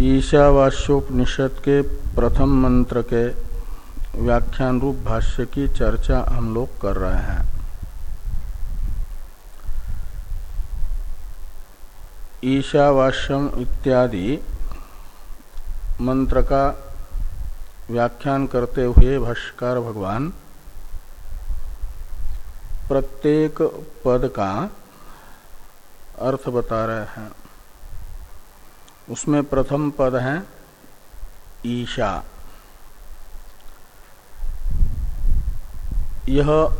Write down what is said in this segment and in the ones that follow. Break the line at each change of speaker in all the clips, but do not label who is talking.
ईशावास्योपनिषद के प्रथम मंत्र के व्याख्यान रूप भाष्य की चर्चा हम लोग कर रहे हैं। ईशावास्यम इत्यादि मंत्र का व्याख्यान करते हुए भाष्यकार भगवान, प्रत्येक पद का अर्थ बता रहे हैं। उसमें प्रथम पद है ईशा। यह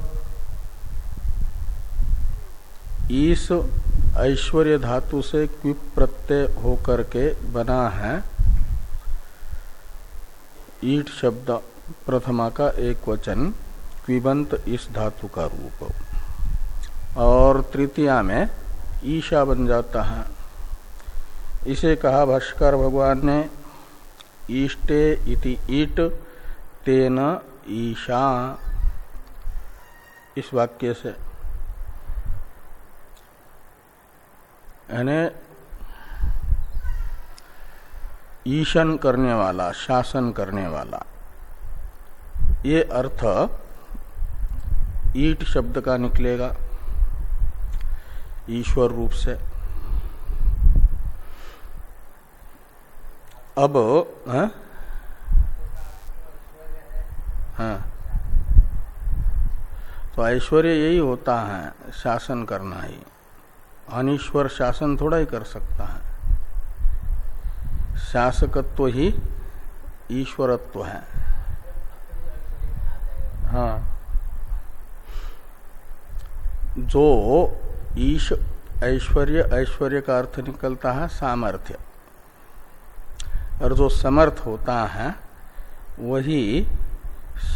ईस ऐश्वर्य धातु से क्विप प्रत्यय होकर के बना है। ईट शब्द प्रथमा का एक वचन, क्विबंत इस धातु का रूप। और तृतीया में ईशा बन जाता है। इसे कहा भाष्कर भगवान ने, ईष्टे इति ईट तेन ईशा। इस वाक्य से। ईशन करने वाला, शासन करने वाला। ये अर्थ ईट शब्द का निकलेगा, ईश्वर रूप से। अब हाँ? हाँ। तो ऐश्वर्य यही होता है, शासन करना ही। अनिश्वर शासन थोड़ा ही कर सकता है। शासकत्व ही ईश्वरत्व है। हाँ। जो ईश, ऐश्वर्य ऐश्वर्य का अर्थ निकलता है सामर्थ्य। और जो समर्थ होता है, वही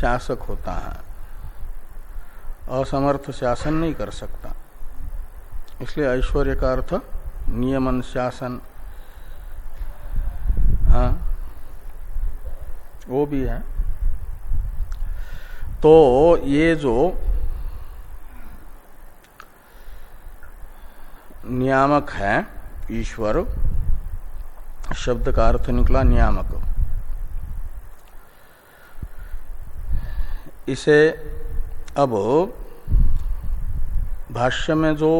शासक होता है। असमर्थ शासन नहीं कर सकता। इसलिए ऐश्वर्य का अर्थ, नियमन शासन। हाँ वो भी है। तो ये जो नियामक है, ईश्वर शब्द का अर्थ निकला नियामक। इसे अब भाष्य में जो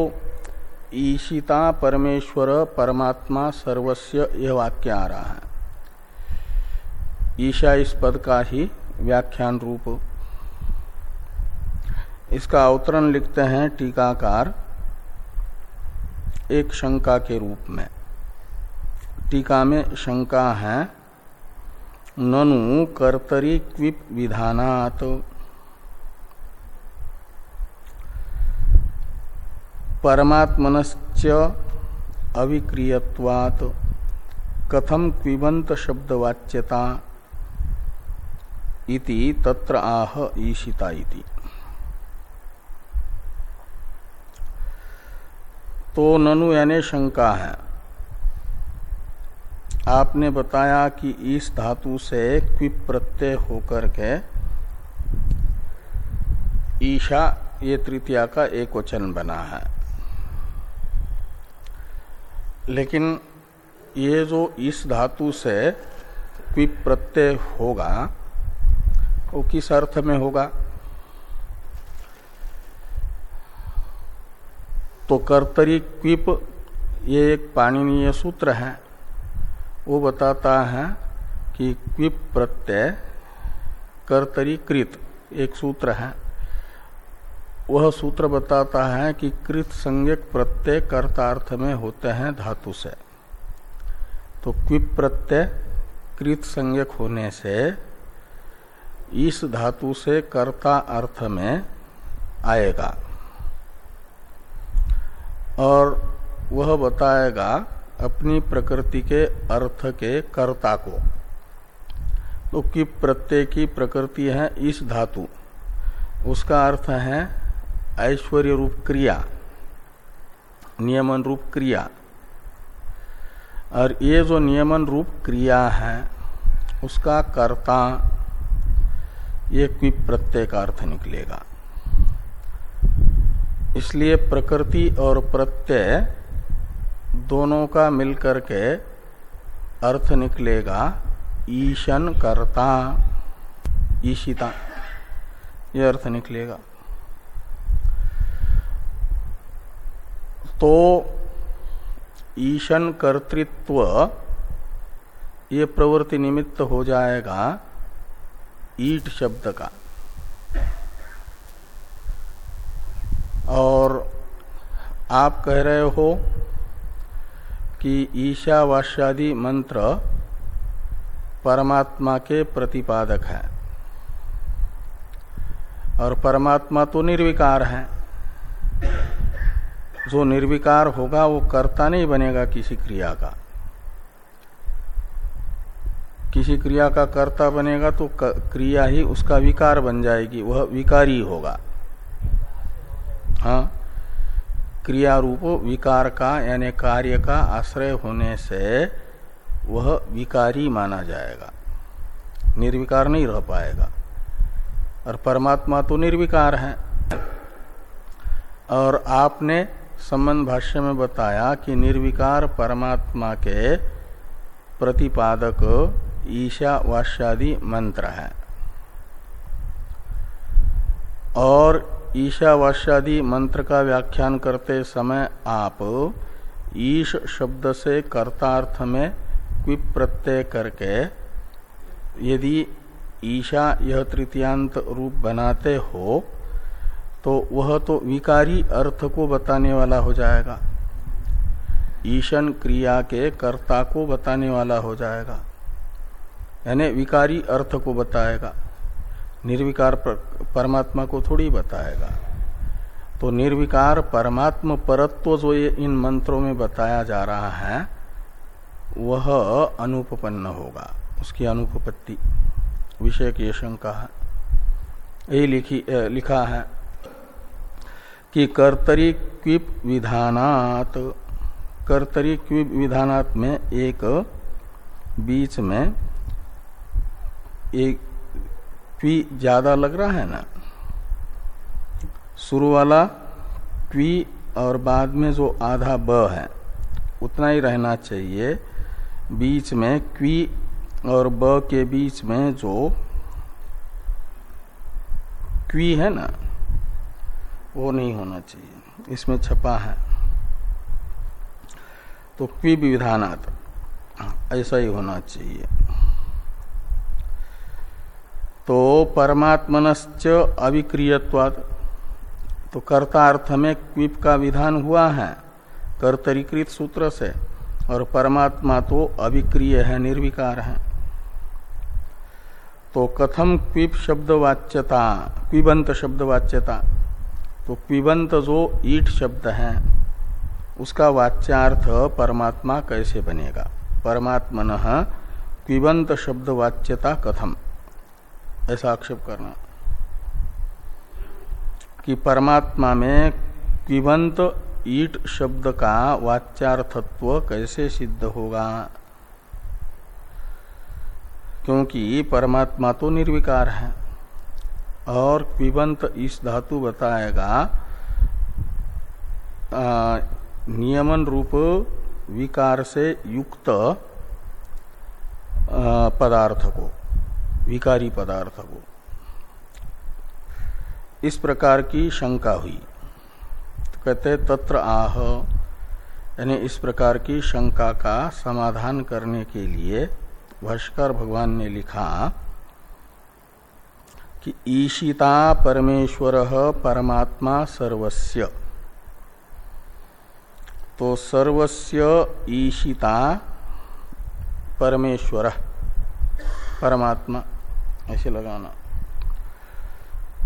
ईशिता परमेश्वर परमात्मा सर्वस्व यह वाक्य आ रहा है। ईशा इस पद का ही व्याख्यान रूप। इसका अवतरण लिखते हैं टीकाकार एक शंका के रूप में। टीका में शंका है। ननु कर्तरी क्विप विधानात। परमात्मनश्च अविक्रियवात कथम क्विबंत शब्दवाच्यता? इति तत्र आह ईशिता इति। तो ननु यानी शंका है। आपने बताया कि इस धातु से क्विप प्रत्यय होकर के ईशा, ये तृतीया का एक वचन बना है। लेकिन ये जो इस धातु से क्विप प्रत्यय होगा, वो किस अर्थ में होगा? तो कर्तरी क्विप, ये एक पाणनीय सूत्र है। वो बताता है कि क्विप प्रत्यय कर्तरी कृत, एक सूत्र है। वह सूत्र बताता है कि कृत संज्ञक प्रत्यय कर्तार्थ में होते हैं धातु से। तो क्विप प्रत्यय कृत संज्ञक होने से इस धातु से कर्ता अर्थ में आएगा। और वह बताएगा अपनी प्रकृति के अर्थ के कर्ता को। तो किप प्रत्यय की प्रकृति है इस धातु। उसका अर्थ है ऐश्वर्य रूप क्रिया, नियमन रूप क्रिया। और ये जो नियमन रूप क्रिया है, उसका कर्ता, ये क्विप प्रत्यय का अर्थ निकलेगा। इसलिए प्रकृति और प्रत्यय दोनों का मिलकर के अर्थ निकलेगा, ईशन कर्ता। ईशिता यह अर्थ निकलेगा। तो ईशन कर्तृत्व, ये प्रवृत्ति निमित्त हो जाएगा ईट शब्द का। और आप कह रहे हो कि ईशावास्यादि मंत्र परमात्मा के प्रतिपादक है। और परमात्मा तो निर्विकार है। जो निर्विकार होगा, वो कर्ता नहीं बनेगा किसी क्रिया का। किसी क्रिया का कर्ता बनेगा तो क्रिया ही उसका विकार बन जाएगी, वह विकारी होगा। हाँ? क्रिया रूप विकार का यानी कार्य का आश्रय होने से वह विकारी माना जाएगा। निर्विकार नहीं रह पाएगा। और परमात्मा तो निर्विकार है। और आपने संबंध भाष्य में बताया कि निर्विकार परमात्मा के प्रतिपादक ईशावास्यादि मंत्र है। और ईशावास्यादि मंत्र का व्याख्यान करते समय आप ईश शब्द से कर्तार्थ में क्विप प्रत्यय करके यदि ईशा यह तृतीयांत रूप बनाते हो तो वह तो विकारी अर्थ को बताने वाला हो जाएगा। ईशन क्रिया के कर्ता को बताने वाला हो जाएगा। यानी विकारी अर्थ को बताएगा। निर्विकार परमात्मा को थोड़ी बताएगा। तो निर्विकार परमात्म परत्व जो ये इन मंत्रों में बताया जा रहा है वह अनुपपन्न होगा। उसकी अनुपपत्ति विषय की शंका है। यही लिखी ए, लिखा है कि कर्तरी क्विप विधानात कर्तरी क्विप विधानात में एक बीच में एक क्वी ज़्यादा लग रहा है ना? शुरू वाला क्वी और बाद में जो आधा ब है, उतना ही रहना चाहिए। बीच में क्वी और ब के बीच में जो क्वी है ना, वो नहीं होना चाहिए। इसमें छपा है। तो क्वी विधानात ऐसा ही होना चाहिए। तो परमात्मनश्च अविक्रियवाद तो कर्ता अर्थ में क्विप का विधान हुआ है, कर्तरीकृत सूत्र से, और परमात्मा तो अविक्रिय है, निर्विकार है। तो कथम क्विप शब्द वाच्यता क्विबंत शब्द वाच्यता तो क्विबंत जो ईट शब्द है, उसका वाच्यार्थ परमात्मा कैसे बनेगा? परमात्मन क्विबंत शब्द वाच्यता कथम। ऐसा आक्षेप करना। कि परमात्मा में क्विबंत ईट शब्द का वाच्यार्थत्व कैसे सिद्ध होगा? क्योंकि परमात्मा तो निर्विकार है। और क्विबंत इस धातु बताएगा आ, नियमन रूप विकार से युक्त पदार्थ को। विकारी पदार्थ को इस प्रकार की शंका हुई। तो कहते, तत्र आह, यानी इस प्रकार की शंका का समाधान करने के लिए भाष्कर भगवान ने लिखा कि ईशिता परमेश्वर परमात्मा सर्वस्य। तो सर्वस्य ईशिता परमेश्वर, परमात्मा। ऐसे लगाना।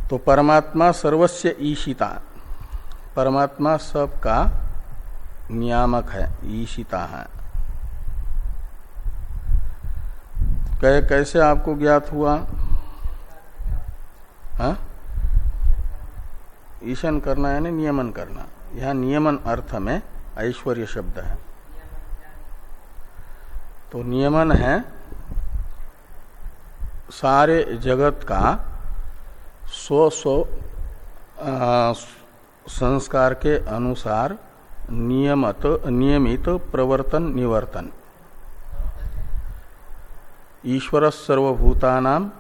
तो परमात्मा सर्वस्य ईशिता। परमात्मा सबका नियामक है, ईशिता है। कह, कैसे आपको ज्ञात हुआ? हा? ईशन करना यानी नियमन करना। यह नियमन अर्थ में ऐश्वर्य शब्द है। तो नियमन है सारे जगत का स्व स्व संस्कार के अनुसार नियमत, नियमित प्रवर्तन, निवर्तन। ईश्वर सर्वभूतानाम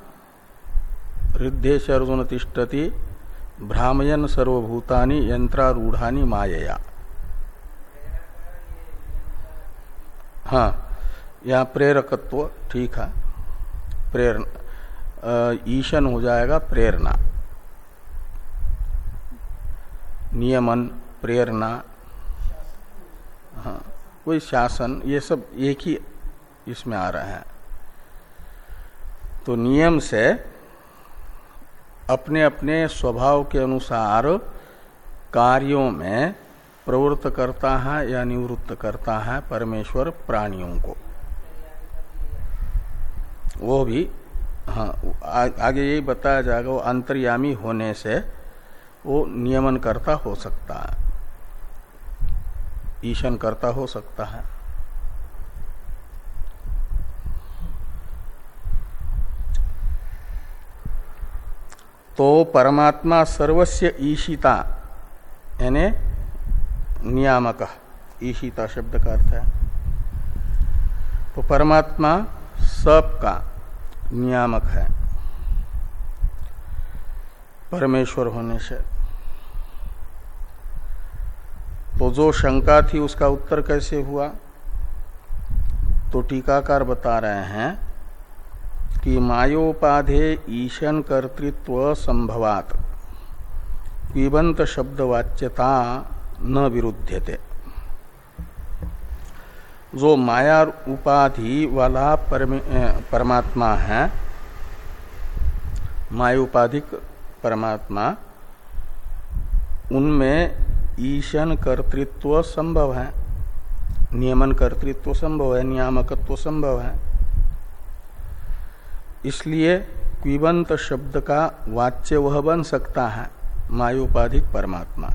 हृदय अर्जुन तिष्ठति भ्रामयन सर्वभूतानि यंत्रारूढ़ानी मायया। हाँ यहाँ प्रेरकत्व ठीक है। प्रेरणा ईशन हो जाएगा प्रेरणा। नियमन, प्रेरणा। हाँ कोई शासन, ये सब एक ही इसमें आ रहा है। तो नियम से अपने अपने स्वभाव के अनुसार कार्यों में प्रवृत्त करता है या निवृत्त करता है परमेश्वर प्राणियों को। वो भी हाँ आ, आगे यही बताया जाएगा वो अंतर्यामी होने से वो नियमन करता हो सकता है। ईशन करता हो सकता है। तो परमात्मा सर्वस्य ईशिता यानी नियामक ईशिता शब्द का अर्थ है। तो परमात्मा सब का नियामक है। परमेश्वर होने से। तो जो शंका थी उसका उत्तर कैसे हुआ? तो टीकाकार बता रहे हैं कि मायोपाधे ईशन कर्तृत्व संभवात। पिबंत शब्दवाच्यता न विरुद्धते जो माया उपाधि वाला परमात्मा है मायोपाधिक परमात्मा, उनमें ईशन कर्तृत्व संभव है, नियमन कर्तृत्व संभव है, नियामकत्व संभव है। इसलिए क्विबंत शब्द का वाच्य वह बन सकता है मायोपाधिक परमात्मा।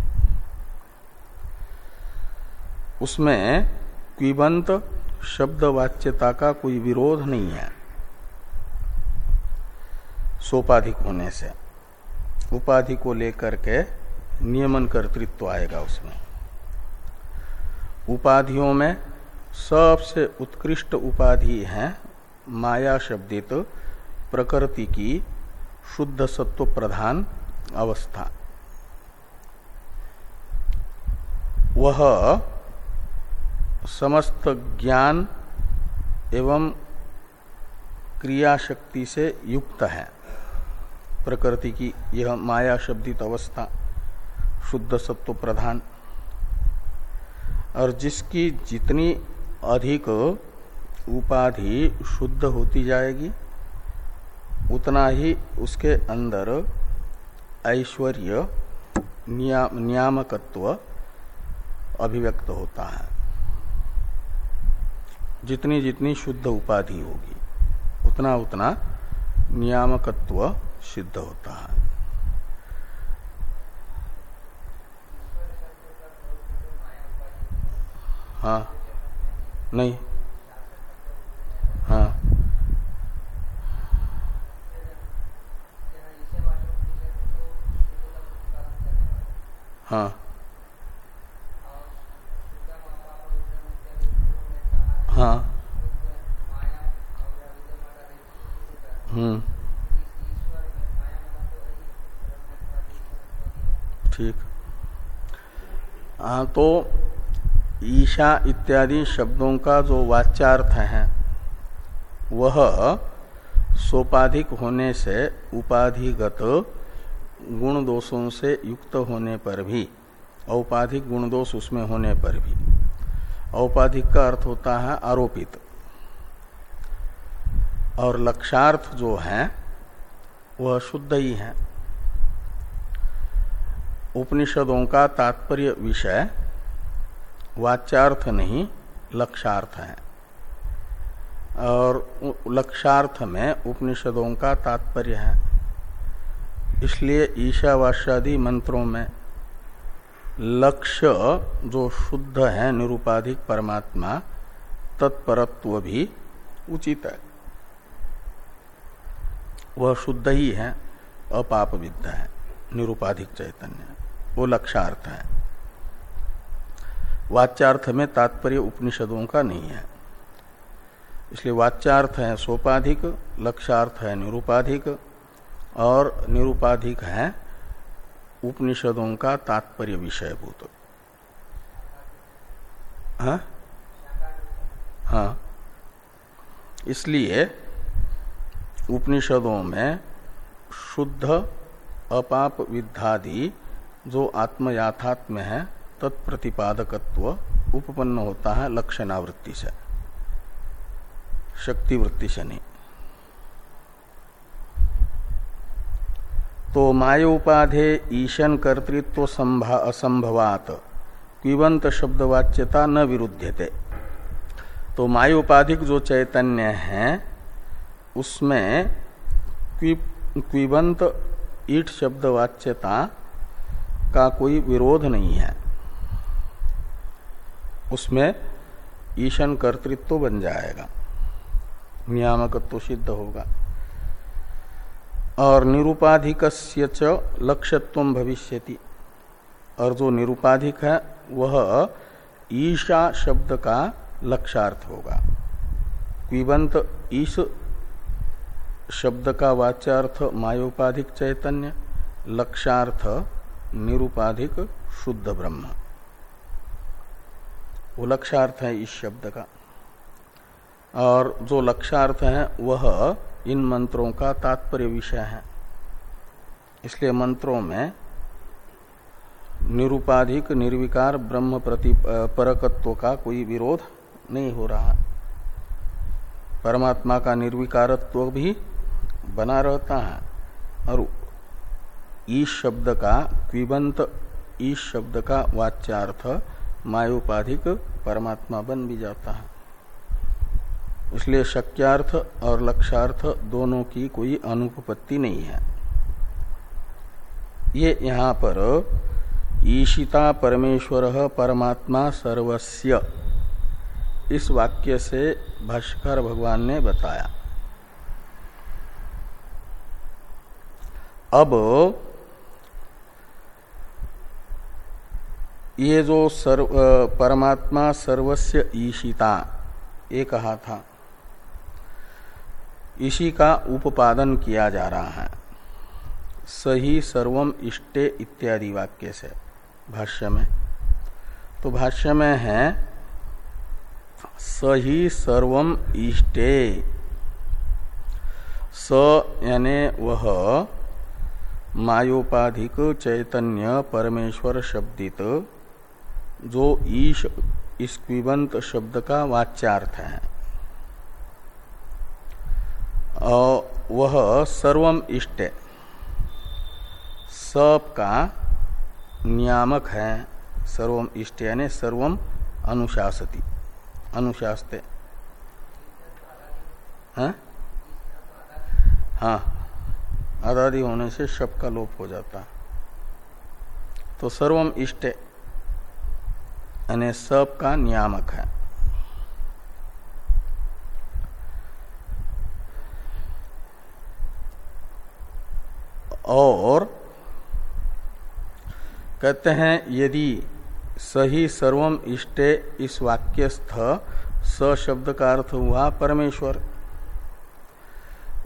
उसमें क्विबंत शब्द वाच्यता का कोई विरोध नहीं है। सोपाधिक होने से, उपाधि को लेकर के नियमन कर्तृत्व आएगा उसमें। उपाधियों में सबसे उत्कृष्ट उपाधि है माया शब्दित प्रकृति की शुद्ध सत्व प्रधान अवस्था। वह समस्त ज्ञान एवं क्रिया शक्ति से युक्त है। प्रकृति की यह माया शब्दित अवस्था शुद्ध सत्व प्रधान। और जिसकी जितनी अधिक उपाधि शुद्ध होती जाएगी, उतना ही उसके अंदर ऐश्वर्य नियामकत्व अभिव्यक्त होता है। जितनी जितनी शुद्ध उपाधि होगी, उतना उतना नियामकत्व सिद्ध होता है। हाँ नहीं। हाँ। हाँ। हाँ। हम्म। ठीक। हाँ तो ईशा इत्यादि शब्दों का जो वाच्यार्थ है, वह सोपाधिक होने से उपाधिगत गुण दोषों से युक्त होने पर भी, औपाधिक गुण दोष उसमें होने पर भी। औपाधिक का अर्थ होता है आरोपित। और लक्षार्थ जो है, वह शुद्ध ही है। उपनिषदों का तात्पर्य विषय, वाच्यार्थ नहीं लक्षार्थ है। और लक्षार्थ में उपनिषदों का तात्पर्य है। इसलिए ईशावास्यादि मंत्रों में लक्ष्य जो शुद्ध है, निरुपाधिक परमात्मा, तत्परत्व भी उचित है। वह शुद्ध ही है अपाप विद्या है, निरुपाधिक चैतन्य, वो लक्षार्थ है। वाच्यार्थ में तात्पर्य उपनिषदों का नहीं है। इसलिए वाच्यार्थ है सोपाधिक लक्ष्यार्थ है निरूपाधिक, और निरूपाधिक है उपनिषदों का तात्पर्य विषयभूत हाँ? हाँ। इसलिए उपनिषदों में शुद्ध, अपाप विद्धादि जो आत्मयाथात्म है, तत्प्रतिपादकत्व उपपन्न होता है लक्षणावृत्ति से, शक्तिवृत्ति से नहीं। तो मायोपाधे ईशन कर्तृत्व असंभवात। क्विबंत शब्दवाच्यता न विरुद्धते तो मायोपाधिक जो चैतन्य है, उसमें क्विबंत ईट शब्दवाच्यता का कोई विरोध नहीं है। उसमें ईशन कर्तृत्व बन जाएगा। नियामकत्व सिद्ध होगा। और निरुपाधिक लक्ष्यत्व भविष्यति। और जो निरुपाधिक है, वह ईशा शब्द का लक्षार्थ होगा। क्विबंत ईश शब्द का वाच्यार्थ मायोपाधिक चैतन्य, लक्षार्थ निरुपाधिक शुद्ध ब्रह्म। वो लक्षार्थ है इस शब्द का। और जो लक्षार्थ है, वह इन मंत्रों का तात्पर्य विषय है। इसलिए मंत्रों में निरुपाधिक, निर्विकार, ब्रह्म प्रति परकत्व का कोई विरोध नहीं हो रहा। परमात्मा का निर्विकारत्व भी बना रहता है। और ईश शब्द का क्विबंत ईश शब्द का वाच्यार्थ मायोपाधिक परमात्मा बन भी जाता है। इसलिए शक्यार्थ और लक्षार्थ दोनों की कोई अनुपपत्ति नहीं है। ये यहाँ पर ईशिता परमेश्वर परमात्मा सर्वस्य इस वाक्य से भाष्कर भगवान ने बताया। अब ये जो सर्व, परमात्मा सर्वस्य ईशिता, ये कहा था। इसी का उपादन किया जा रहा है। सही, सर्वम, इष्टे इत्यादि वाक्य से। भाष्य में। तो भाष्य में है, सही, सर्वम, इष्टे। स यानी वह मायोपाधिक चैतन्य परमेश्वर शब्दित, जो ईश स्क्विबंत शब्द का वाच्यार्थ है। वह सर्वम इष्ट। सब का नियामक है, सर्वम इष्ट यानी सर्वम अनुशासती। अनुशास्ते। हाँ? आदादी होने से शब का लोप हो जाता। तो सर्वम इष्ट यानी सब का नियामक है। और कहते हैं, यदि सही सर्वम इष्टे इस वाक्यस्थ, स शब्द का अर्थ हुआ परमेश्वर,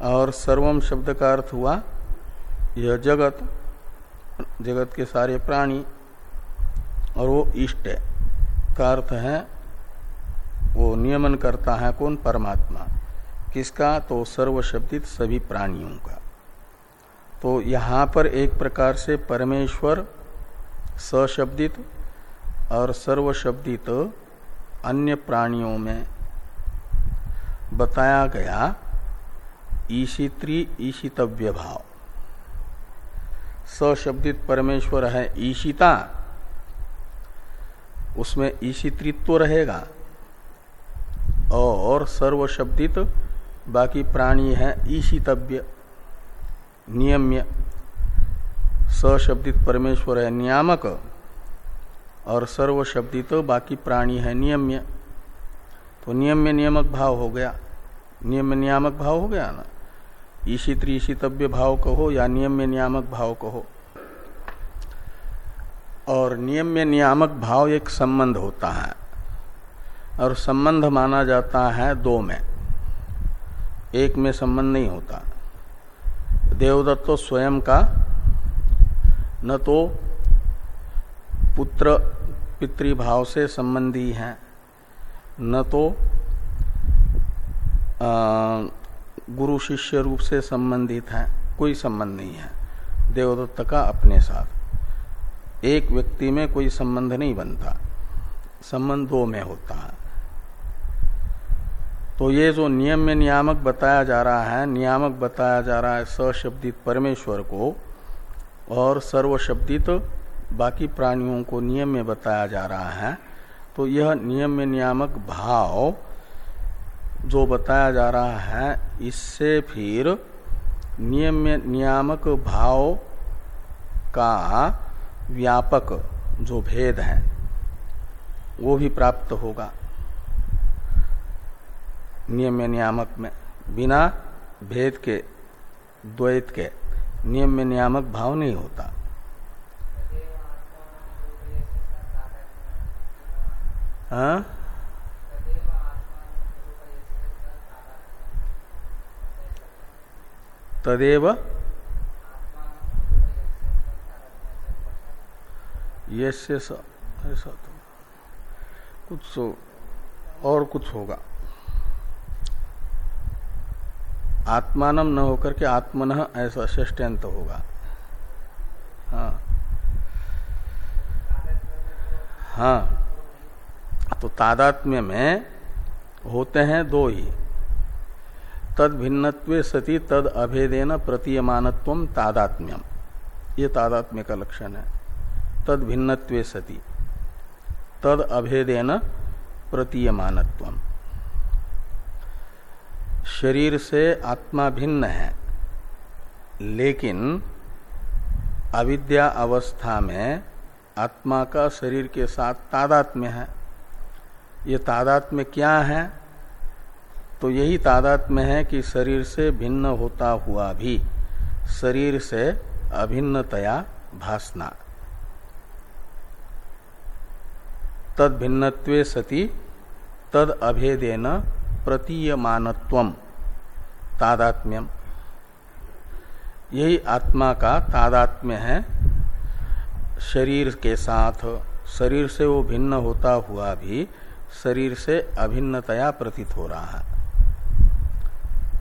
और सर्वम शब्द का अर्थ हुआ यह जगत जगत के सारे प्राणी, और वो इष्ट का अर्थ है, वो नियमन करता है कौन? परमात्मा। किसका? तो सर्वशब्दित सभी प्राणियों का। तो यहाँ पर एक प्रकार से परमेश्वर सशब्दित और सर्वशब्दित अन्य प्राणियों में बताया गया ईशित्री ईशितव्य भाव। सशब्दित परमेश्वर है ईशिता, उसमें ईशित्रित्व रहेगा और सर्वशब्दित बाकी प्राणी है ईशितव्य। नियम्य, सशब्दित परमेश्वर है नियामक, और सर्व शब्दित बाकी प्राणी है नियम्य। तो नियम्य नियमक भाव हो गया। नियम नियामक भाव हो गया ना? ईशित ईशितव्य भाव कहो या नियम्य नियामक भाव कहो? और नियम्य नियामक भाव एक संबंध होता है, और संबंध माना जाता है दो में। एक में संबंध नहीं होता। देवदत्त स्वयं का न तो पुत्र पितृभाव से संबंधी है, न तो गुरु शिष्य रूप से संबंधित है, कोई संबंध नहीं है। देवदत्त का अपने साथ। एक व्यक्ति में कोई संबंध नहीं बनता, संबंध दो में होता है। तो ये जो नियम में नियामक बताया जा रहा है, नियामक बताया जा रहा है सशब्दित परमेश्वर को और सर्वशब्दित बाकी प्राणियों को नियम में बताया जा रहा है। तो यह नियम में नियामक भाव जो बताया जा रहा है, इससे फिर नियम में नियामक भाव का व्यापक जो भेद है, वो भी प्राप्त होगा। नियम नियामक में, बिना भेद के, द्वैत के, नियम में नियामक भाव नहीं होता। हाँ? तदेव ये ऐसा तो कुछ और कुछ होगा। आत्मान न होकर के आत्मन ऐसा ष्टंत होगा। हाँ। हाँ। तो तादात्म्य में होते हैं दो ही। तद भिन्नत्व सती तद अभेदेन प्रतीयमानत्व तादात्म्यम। ये तादात्म्य का लक्षण है। तद भिन्नत्व सती। तद अभेदेन प्रतीयमानत्व शरीर से आत्मा भिन्न है। लेकिन अविद्या अवस्था में आत्मा का शरीर के साथ तादात्म्य है। ये तादात्म्य क्या है? तो यही तादात्म्य है कि शरीर से भिन्न होता हुआ भी शरीर से अभिन्नतया भासना। तद भिन्नत्वे सती, तद अभेदेन प्रतीयमानत्व तादात्म्यम। यही आत्मा का तादात्म्य है। शरीर के साथ, शरीर से वो भिन्न होता हुआ भी शरीर से अभिन्नतया प्रतीत हो रहा है।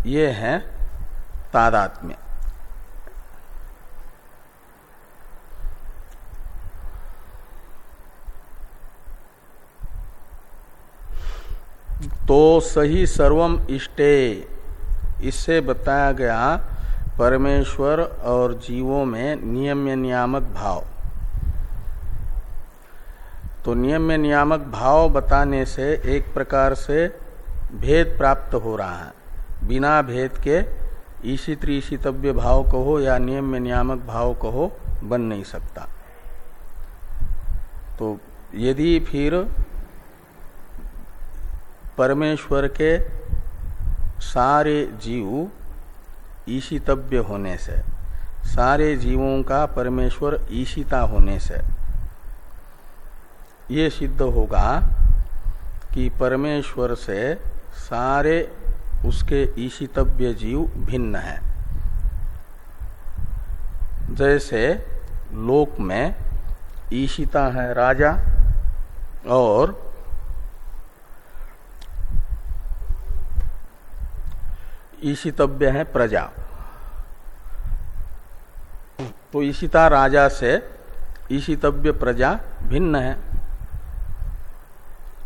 ये है तादात्म्य। तो सही सर्वम इष्टे। इससे बताया गया परमेश्वर और जीवों में नियम नियामक भाव। तो नियम नियामक भाव बताने से एक प्रकार से भेद प्राप्त हो रहा है। बिना भेद के ईशित ईशितव्य भाव कहो या नियम नियामक भाव कहो, बन नहीं सकता। तो यदि फिर परमेश्वर के सारे जीव ईशितव्य होने से, सारे जीवों का परमेश्वर ईशिता होने से, ये सिद्ध होगा कि परमेश्वर से सारे उसके ईशितव्य जीव भिन्न है। जैसे लोक में ईशिता है राजा और ईशितव्य है प्रजा। तो ईशिता राजा से ईशितव्य प्रजा भिन्न है।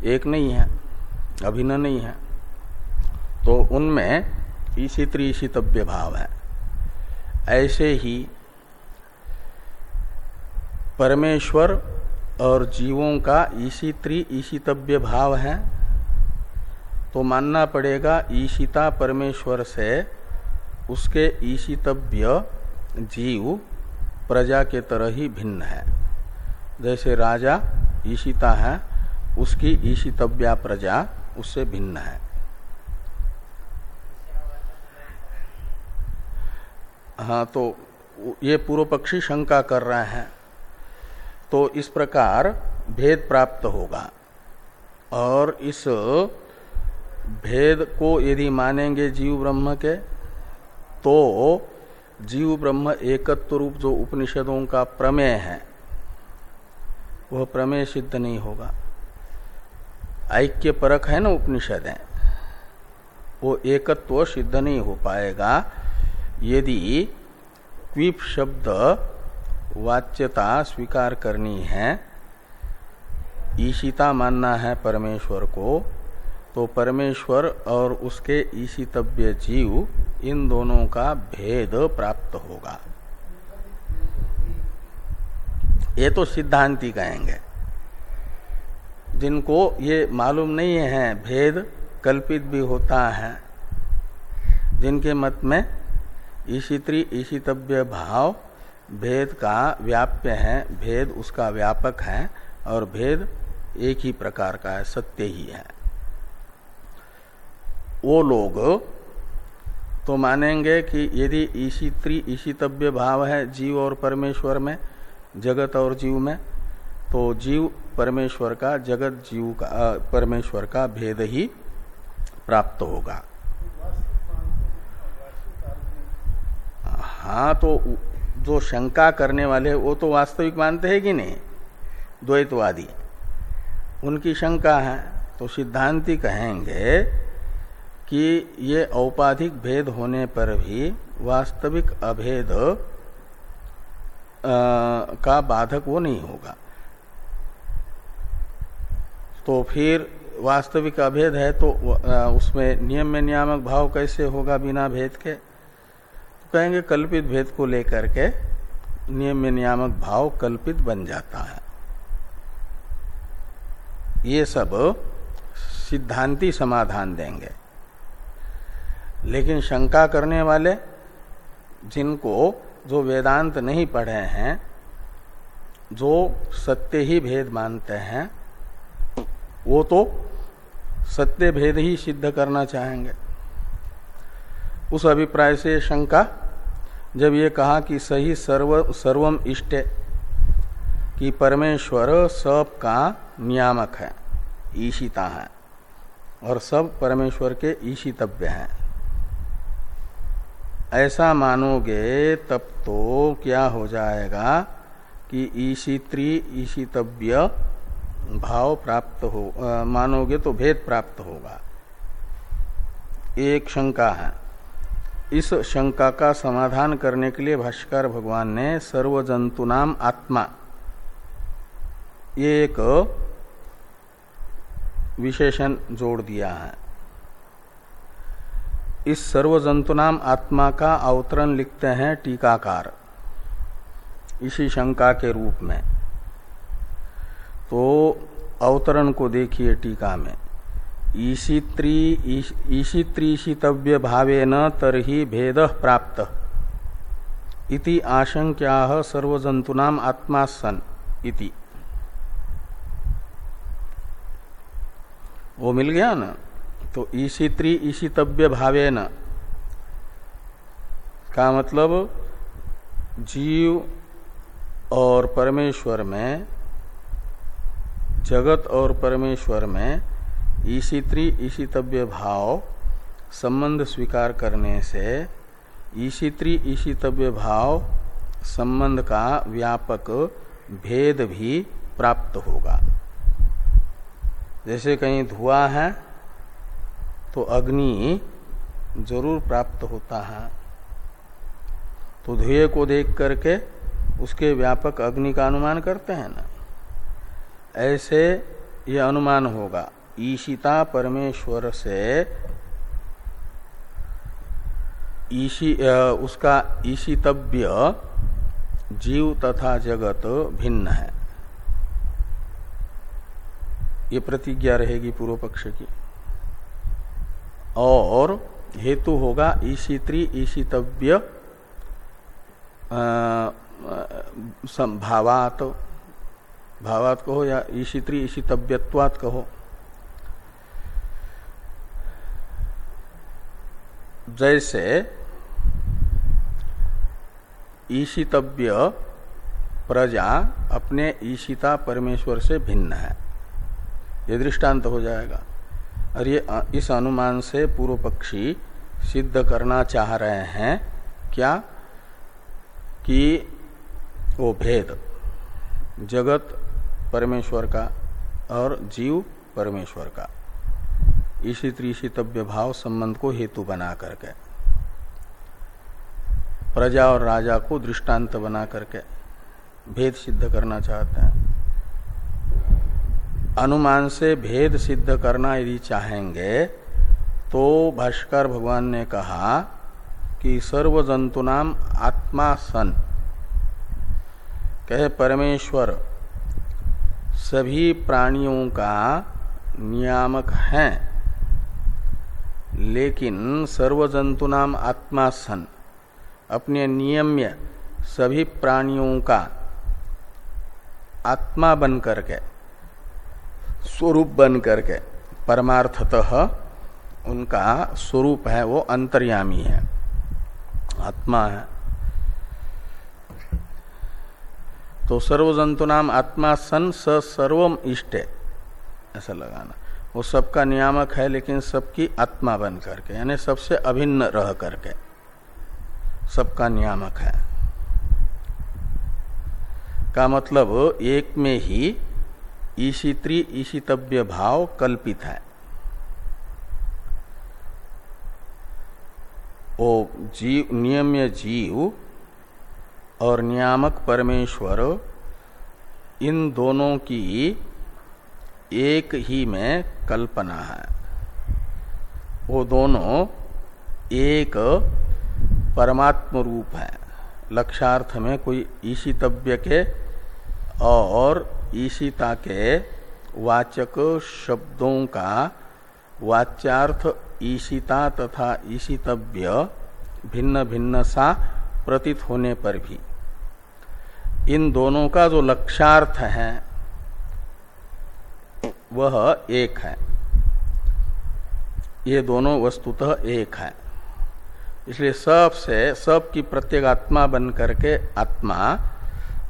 एक नहीं है, अभिन्न नहीं है। तो उनमें ईशित ईशितव्य भाव है। ऐसे ही परमेश्वर और जीवों का ईशित्री ईशितव्य भाव है। तो मानना पड़ेगा ईशिता परमेश्वर से उसके ईशितव्य जीव प्रजा के तरह ही भिन्न है। जैसे राजा ईशिता है, उसकी ईशितव्या प्रजा उससे भिन्न है। हाँ तो ये पूर्व पक्षी शंका कर रहे हैं। तो इस प्रकार भेद प्राप्त होगा। और इस भेद को यदि मानेंगे जीव ब्रह्म के तो जीव ब्रह्म एकत्व रूप जो उपनिषदों का प्रमेय है, वह प्रमेय सिद्ध नहीं होगा। ऐक्य परक है ना उपनिषद है वो एकत्व सिद्ध नहीं हो पाएगा। यदि क्वीप शब्द वाच्यता स्वीकार करनी है, ईशिता मानना है परमेश्वर को तो परमेश्वर और उसके ईशितव्य जीव, इन दोनों का भेद प्राप्त होगा। ये तो सिद्धांति कहेंगे। जिनको ये मालूम नहीं है, भेद कल्पित भी होता है। जिनके मत में ईशित्री ईशितव्य भाव, भेद का व्याप्य है, भेद उसका व्यापक है, और भेद एक ही प्रकार का है, सत्य ही है। वो लोग तो मानेंगे कि यदि ईशित्री ईशितव्य भाव है जीव और परमेश्वर में, जगत और जीव में तो जीव परमेश्वर का, जगत जीव का परमेश्वर का भेद ही प्राप्त होगा। हाँ तो जो शंका करने वाले वो तो वास्तविक मानते हैं कि नहीं? द्वैतवादी। उनकी शंका है तो सिद्धांति कहेंगे कि ये औपाधिक भेद होने पर भी वास्तविक अभेद आ, का बाधक वो नहीं होगा। तो फिर वास्तविक अभेद है तो उसमें नियम में नियामक भाव कैसे होगा बिना भेद के? तो कहेंगे कल्पित भेद को लेकर के नियम में नियामक भाव कल्पित बन जाता है। ये सब सिद्धांति समाधान देंगे। लेकिन शंका करने वाले जिनको जो वेदांत नहीं पढ़े हैं, जो सत्य ही भेद मानते हैं, वो तो सत्य भेद ही सिद्ध करना चाहेंगे। उस अभिप्राय से शंका, जब ये कहा कि सही सर्व, सर्वम इष्ट, कि परमेश्वर सब का नियामक है, ईशिता है, और सब परमेश्वर के ईशितव्य हैं। ऐसा मानोगे तब तो क्या हो जाएगा कि ईशित्री ईशितव्य भाव प्राप्त हो आ, मानोगे तो भेद प्राप्त होगा। एक शंका है। इस शंका का समाधान करने के लिए भाष्कर भगवान ने सर्वजंतु नाम आत्मा ये एक विशेषण जोड़ दिया है। इस सर्वजंतु नाम आत्मा का अवतरण लिखते हैं टीकाकार, इसी शंका के रूप में। तो अवतरण को देखिए टीका में। ईशित्री ईशित्रीशितव्य भावे न तरही भेद प्राप्त। इति आशंक्या सर्वजंतुनाम आत्मा सन इति। वो मिल गया ना? तो ईशित्री ईशितव्य भावे न का मतलब जीव और परमेश्वर में, जगत और परमेश्वर में ईशित्री ईशितव्य भाव संबंध स्वीकार करने से ईशित्री ईशितव्य भाव संबंध का व्यापक भेद भी प्राप्त होगा। जैसे कहीं धुआँ है तो अग्नि ज़रूर प्राप्त होता है। तो धुएँ को देख करके उसके व्यापक अग्नि का अनुमान करते हैं ना। ऐसे ये अनुमान होगा, ईशिता परमेश्वर से ईशी उसका ईशितव्य जीव तथा जगत भिन्न है। ये प्रतिज्ञा रहेगी पूर्व पक्ष की। और हेतु होगा ईशित्री ईशितव्य भावात भावात कहो या ईशित्री ईशितव्यत्वात कहो। जैसे ईशितव्य प्रजा अपने ईशिता परमेश्वर से भिन्न है। ये दृष्टांत हो जाएगा। और ये इस अनुमान से पूर्व पक्षी सिद्ध करना चाह रहे हैं। क्या? कि वो भेद। जगत परमेश्वर का और जीव परमेश्वर का। इसी त्रिशितव्य भाव संबंध को हेतु बना करके। प्रजा और राजा को दृष्टांत बना करके भेद सिद्ध करना चाहते हैं। अनुमान से भेद सिद्ध करना यदि चाहेंगे तो भाष्कर भगवान ने कहा कि सर्व जंतु नाम आत्मा सन। कहे, परमेश्वर, सभी प्राणियों का नियामक हैं, लेकिन सर्व जंतु नाम आत्मा सन, अपने नियम्य सभी प्राणियों का आत्मा बन करके स्वरूप बन करके, परमार्थतः उनका स्वरूप है, वो अंतर्यामी है, आत्मा है। तो सर्वजंतु नाम आत्मा सन स सर्वम इष्ट, ऐसा लगाना। वो सबका नियामक है, लेकिन सबकी आत्मा बन करके, यानी सबसे अभिन्न रह करके, सबका नियामक है। का मतलब एक में ही ईशित्री ईशितव्य भाव कल्पित है। ओ जीव नियम्य जीव और नियामक परमेश्वर, इन दोनों की एक ही में कल्पना है। वो दोनों एक परमात्म रूप है। लक्षार्थ में कोई ईशितव्य के और ईशिता के वाचक शब्दों का वाच्यार्थ ईशिता तथा ईशितव्य भिन्न भिन्न सा प्रतीत होने पर भी। इन दोनों का जो लक्षार्थ है, वह एक है। ये दोनों वस्तुतः एक है। इसलिए सबसे, सब की प्रत्येगात्मा बन करके आत्मा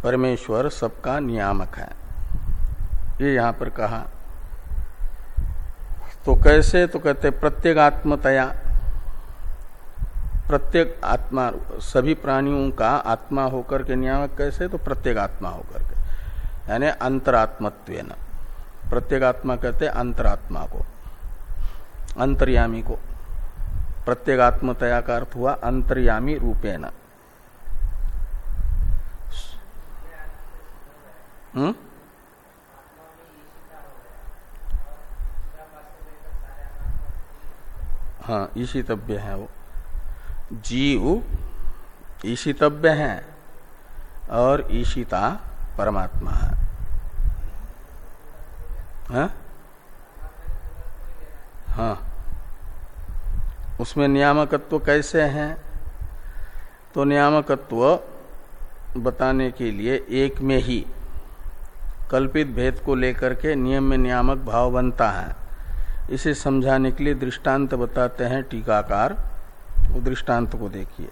परमेश्वर सबका नियामक है। ये यहाँ पर कहा। तो कैसे? तो कहते प्रत्येगात्मतया, प्रत्येक आत्मा, सभी प्राणियों का आत्मा होकर के नियामक कैसे? तो प्रत्येक आत्मा होकर के। यानी अंतरात्मत्व प्रत्येगात्मा कहते अंतरात्मा को, अंतर्यामी को। प्रत्येगात्मतया का अर्थ हुआ अंतर्यामी रूपेण। हम्म? हाँ ईशितव्य है वो। जीव ईशितव्य है और ईशिता परमात्मा है। हाँ, हाँ। उसमें नियामकत्व कैसे हैं? तो नियामकत्व बताने के लिए एक में ही कल्पित भेद को लेकर के नियम में नियामक भाव बनता है। इसे समझाने के लिए दृष्टांत बताते हैं टीकाकार। दृष्टांत को देखिए।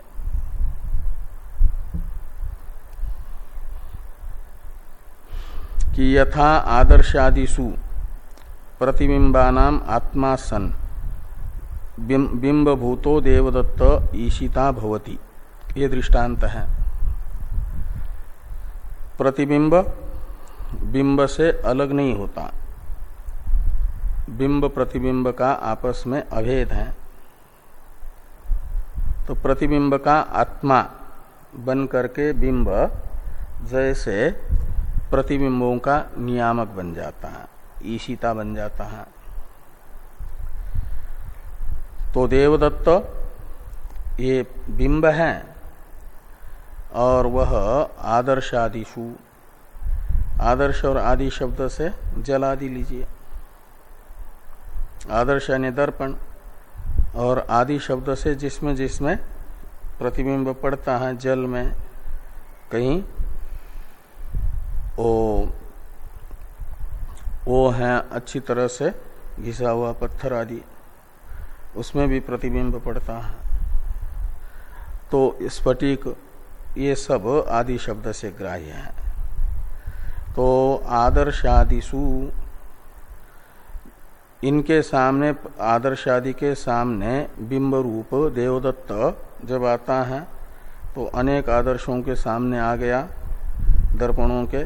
कि यथा आदर्शादिशु प्रतिबिंबानाम आत्मा सन बिंब भूतो देवदत्त ईशिता भवती। ये दृष्टांत है। प्रतिबिंब बिंब से अलग नहीं होता। बिंब प्रतिबिंब का आपस में अभेद है। तो प्रतिबिंब का आत्मा बन करके बिंब जैसे प्रतिबिंबों का नियामक बन जाता है, ईशिता बन जाता है। तो देवदत्त ये बिंब है और वह आदर्शादिशु आदर्श और आदि शब्द से जल आदि लीजिए। आदर्श यानी दर्पण और आदि शब्द से जिसमें जिसमें प्रतिबिंब पड़ता है, जल में कहीं, ओ वो है अच्छी तरह से घिसा हुआ पत्थर आदि, उसमें भी प्रतिबिंब पड़ता है। तो स्फटिक ये सब आदि शब्द से ग्राह्य है। तो आदर्श आदर्शादिशु इनके सामने आदर्श आदि के सामने बिंब रूप देवदत्त जब आता है तो अनेक आदर्शों के सामने आ गया, दर्पणों के।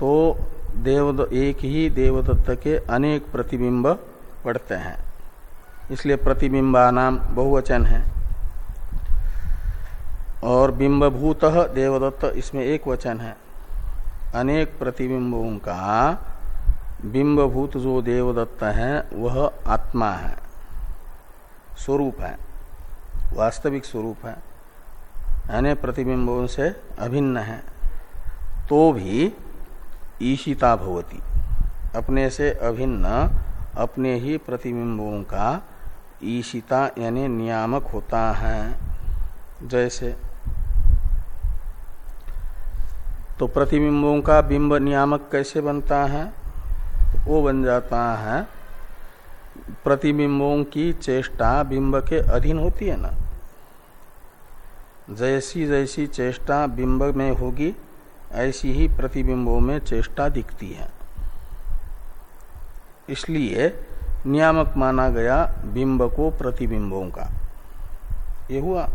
तो देव एक ही देवदत्त के अनेक प्रतिबिंब पड़ते हैं। इसलिए प्रतिबिंबा नाम बहुवचन है। और बिंबभूत देवदत्त इसमें एक वचन है। अनेक प्रतिबिंबों का बिंबभूत जो देवदत्त है, वह आत्मा है, स्वरूप है, वास्तविक स्वरूप है, यानी प्रतिबिंबों से अभिन्न है तो भी ईशिता भवती, अपने से अभिन्न, अपने ही प्रतिबिंबों का ईशिता यानी नियामक होता है, जैसे। तो प्रतिबिंबों का बिंब नियामक कैसे बनता है? वो बन जाता है। प्रतिबिंबों की चेष्टा बिंब के अधीन होती है ना। जैसी जैसी चेष्टा बिंब में होगी, ऐसी ही प्रतिबिंबों में चेष्टा दिखती है। इसलिए नियामक माना गया बिंब को प्रतिबिंबों का। ये हुआ।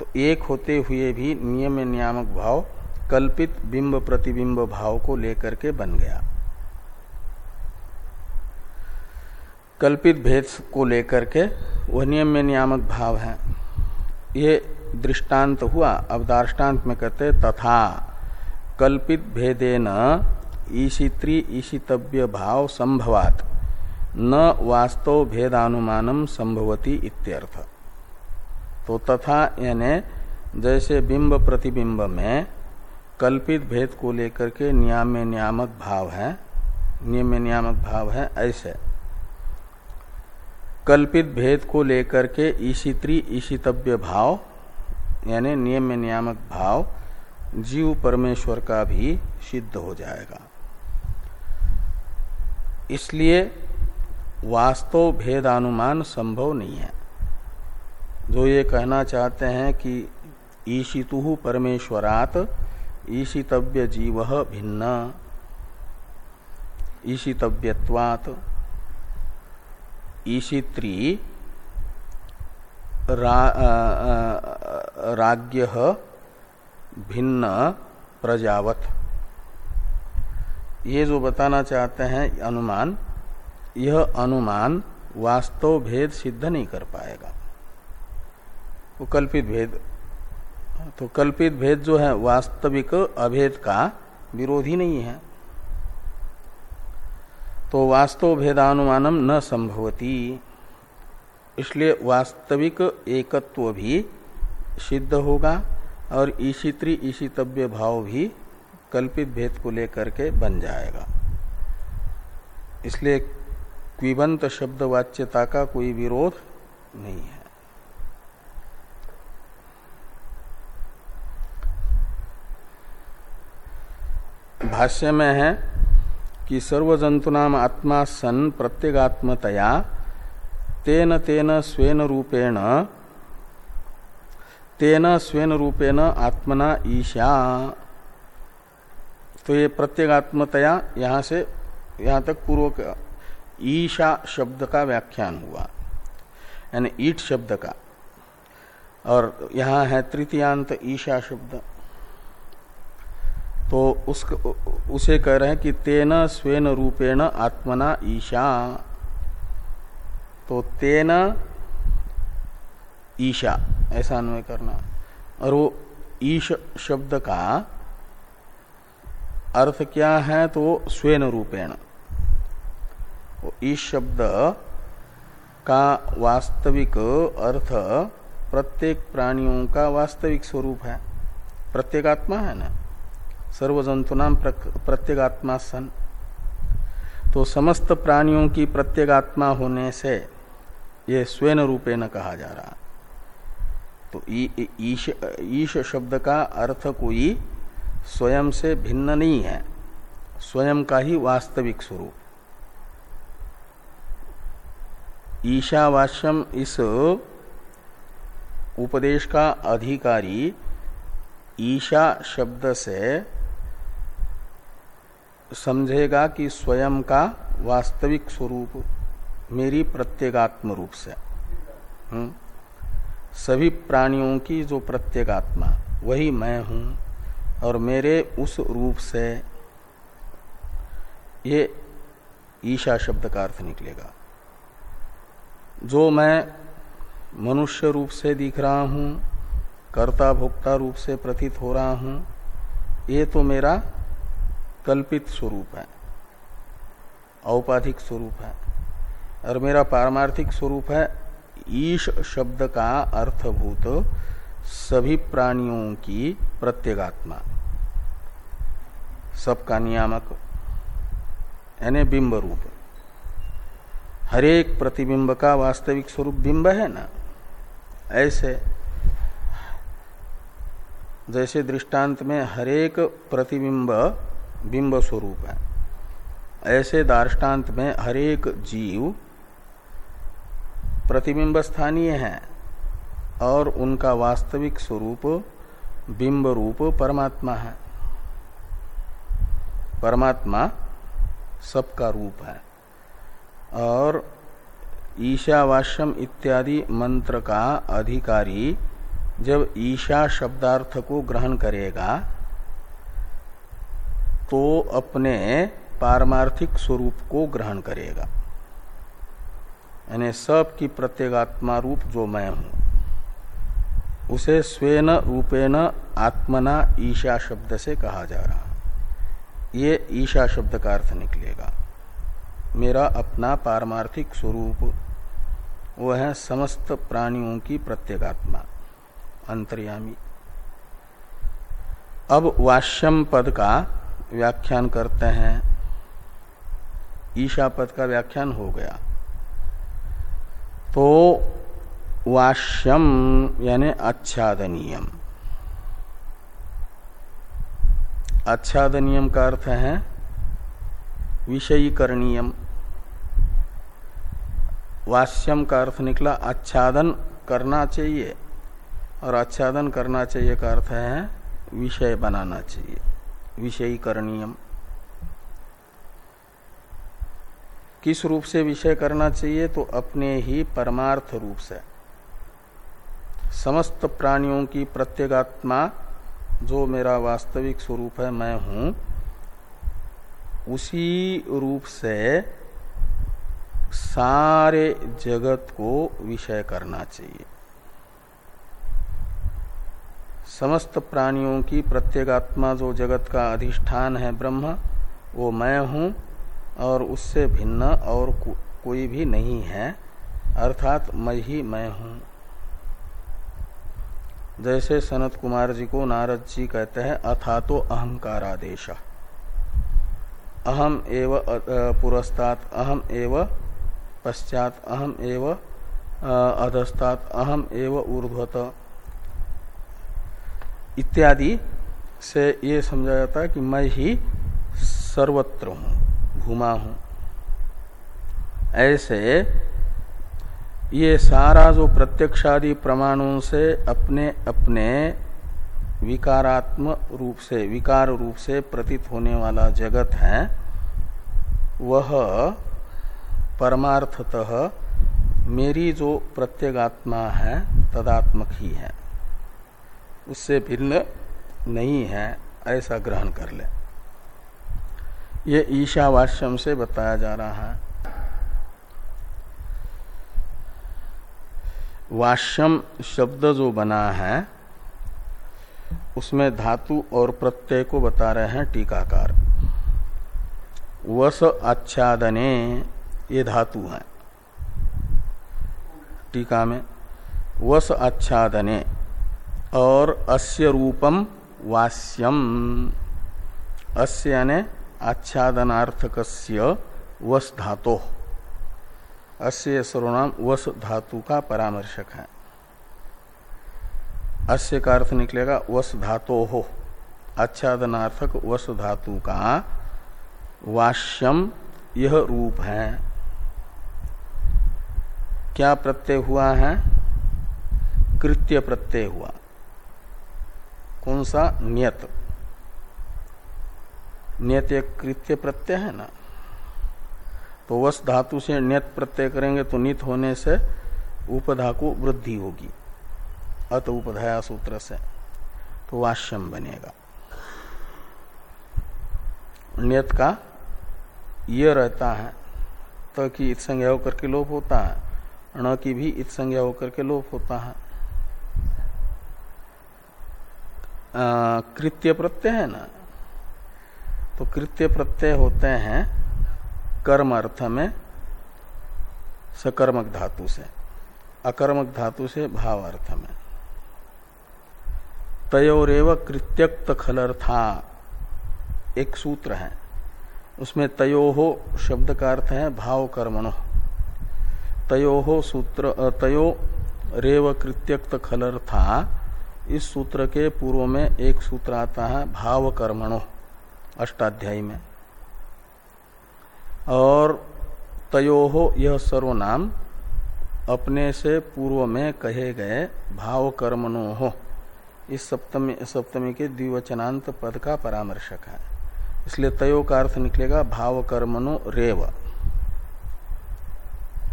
तो एक होते हुए भी नियम नियामक भाव कल्पित बिंब प्रतिबिंब भाव को लेकर के बन गया। कल्पित भेद को लेकर के वह नियम में नियामक भाव है। ये दृष्टांत हुआ, अब दार्टान्त में कहते तथा कल्पित भेदेन ईशित्री ईशितव्य भाव संभवात, न वास्तव भेदानुमानम संभवती इत्यर्थ। तो तथा यानी जैसे बिंब प्रतिबिंब में कल्पित भेद को लेकर के नियाम नियामक भाव है, नियम नियामक भाव है, ऐसे। कल्पित भेद को लेकर के ईशित्री ईशितव्य भाव, यानी नियम में नियामक भाव, जीव परमेश्वर का भी सिद्ध हो जाएगा। इसलिए वास्तव भेदानुमान संभव नहीं है। जो ये कहना चाहते हैं कि ईशितु परमेश्वरात, ईशितव्य जीव भिन्न ईशितव्यवात ईशित्री रा, राज्य भिन्न प्रजावत। ये जो बताना चाहते हैं अनुमान यह अनुमान वास्तव भेद सिद्ध नहीं कर पाएगा। वो कल्पित भेद तो कल्पित भेद जो है वास्तविक अभेद का विरोधी नहीं है। तो वास्तव भेदानुमानम न संभवती। इसलिए वास्तविक एकत्व भी सिद्ध होगा और ईशित्री ईशितव्य भाव भी कल्पित भेद को लेकर के बन जाएगा। इसलिए क्विबंत शब्द वाच्यता का कोई विरोध नहीं है। भाष्य में है कि सर्वजंतुनाम आत्मा सन प्रत्येगात्मतया तेन तेन स्वेन रूपेण, तेन स्वेन रूपेण आत्मना ईशा। तो ये प्रत्येगात्मतया यहाँ से, यहाँ तक पूर्व ईशा शब्द का व्याख्यान हुआ। यानी ईट शब्द का। और यहाँ है तृतीयांत ईशा शब्द। तो उस, उसे कह रहे हैं कि तेन स्वेन रूपेण आत्मना ईशा। तो तेन ईशा, ऐसा अन्वय करना। और वो ईश शब्द का अर्थ क्या है तो स्वेन रूपेण। ईश शब्द का वास्तविक अर्थ प्रत्येक प्राणियों का वास्तविक स्वरूप है। प्रत्येक आत्मा है ना? सर्वजंतुनाम प्रत्येगात्मा सन। तो समस्त प्राणियों की प्रत्येगात्मा होने से ये स्वयं रूपे न कहा जा रहा। तो ईश, ईश शब्द का अर्थ कोई स्वयं से भिन्न नहीं है। स्वयं का ही वास्तविक स्वरूप। ईशावास्यम इस उपदेश का अधिकारी ईशा शब्द से समझेगा कि स्वयं का वास्तविक स्वरूप मेरी प्रत्येगात्म रूप से हुँ? हम्म, सभी प्राणियों की जो प्रत्येगात्मा वही मैं हूँ और मेरे उस रूप से ये ईशा शब्द का अर्थ निकलेगा जो मैं मनुष्य रूप से दिख रहा हूँ कर्ता भोक्ता रूप से प्रतीत हो रहा हूँ ये तो मेरा कल्पित स्वरूप है, औपाधिक स्वरूप है। और मेरा पारमार्थिक स्वरूप है, ईश शब्द का अर्थभूत सभी प्राणियों की प्रत्येगात्मा। सबका नियामक, यानी बिंब रूप। हरेक प्रतिबिंब का वास्तविक स्वरूप बिंब है ना? ऐसे, जैसे दृष्टांत में हरेक प्रतिबिंब बिंब स्वरूप है। ऐसे दार्टान्त में हरेक जीव प्रतिबिंब स्थानीय है और उनका वास्तविक स्वरूप बिंब रूप परमात्मा है। परमात्मा सबका रूप है और ईशावाश्यम इत्यादि मंत्र का अधिकारी जब ईशा शब्दार्थ को ग्रहण करेगा तो अपने पारमार्थिक स्वरूप को ग्रहण करेगा। यानी सब की प्रत्येगात्मा रूप जो मैं हूँ, उसे स्वेन रूपेण आत्मना ईशा शब्द से कहा जा रहा ये ईशा शब्द का अर्थ निकलेगा। मेरा अपना पारमार्थिक स्वरूप वह है समस्त प्राणियों की प्रत्येगात्मा, अंतर्यामी। अब वाष्यम पद का व्याख्यान करते हैं ईशा पद का व्याख्यान हो गया। तो वाष्यम यानी आच्छादनीयम। आच्छादनीयम का अर्थ है विषयीकरणीयम। वाष्यम का अर्थ निकला आच्छादन करना चाहिए, और आच्छादन करना चाहिए का अर्थ है विषय बनाना चाहिए। विषयीकरणीयम। किस रूप से विषय करना चाहिए तो अपने ही परमार्थ रूप से। समस्त प्राणियों की प्रत्येगात्मा, जो मेरा वास्तविक स्वरूप है, मैं हूँ, उसी रूप से सारे जगत को विषय करना चाहिए। समस्त प्राणियों की प्रत्येगात्मा जो जगत का अधिष्ठान है ब्रह्म वो मैं हूँ और उससे भिन्न और को, कोई भी नहीं है अर्थात मैं ही मैं हूँ। जैसे सनत कुमार जी को नारद जी कहते हैं अथा तो अहंकारादेश। अहम एव पुरस्तात अहम एव पश्चात अहम एव अधस्तात अहम एव ऊर्ध्वत। इत्यादि से ये समझा जाता है कि मैं ही सर्वत्र हूँ, घुमा हूँ। ऐसे ये सारा जो प्रत्यक्षादि प्रमाणों से अपने अपने विकारात्म रूप से, विकार रूप से प्रतीत होने वाला जगत है, वह परमार्थतः मेरी जो प्रत्येगात्मा है, तदात्मक ही है। उससे भिन्न नहीं है, ऐसा ग्रहण कर ले। ये ईशावास्यम से बताया जा रहा है। वाष्यम शब्द जो बना है, उसमें धातु और प्रत्यय को बता रहे हैं टीकाकार। वस आच्छादने, ये धातु है। टीका में, वस आच्छादने और अस्य रूपम वास्यम। अस्य यानी आच्छादनार्थक वस धातो। अस्य सर्वनाम वस धातु का परामर्शक है। अस्य का अर्थ निकलेगा वस धातो। हो आच्छादनार्थक वस धातु का वाष्यम यह रूप है। क्या प्रत्यय हुआ है? कृत्य प्रत्यय हुआ। कौन सा नियत। नियत एक कृत्य प्रत्यय है ना? तो वस धातु से नियत प्रत्यय करेंगे तो नित होने से उपधा को वृद्धि होगी। अत उपधाया सूत्र से। तो वाष्यम बनेगा। नियत का ये रहता है तो कि इत संज्ञा होकर के लोप होता है न की भी इत संज्ञा होकर के लोप होता है। कृत्य प्रत्यय है ना? तो कृत्य प्रत्यय होते हैं कर्म अर्थ में सकर्मक धातु से, अकर्मक धातु से भाव अर्थ में। तयोरेव कृत्यक्त खलर्था, एक सूत्र है। उसमें तयोहो शब्द का अर्थ है भाव कर्मणो। तयोहो सूत्र तयो रेव कृत्यक्त खलर्था इस सूत्र के पूर्व में एक सूत्र आता है भाव कर्मणो अष्टाध्यायी में। और तयोहो यह सर्वनाम अपने से पूर्व में कहे गए भाव कर्मणो हो इस सप्तमी सप्तमी के द्विवचनांत पद का परामर्शक है। इसलिए तयो का अर्थ निकलेगा भाव कर्मणु रेव।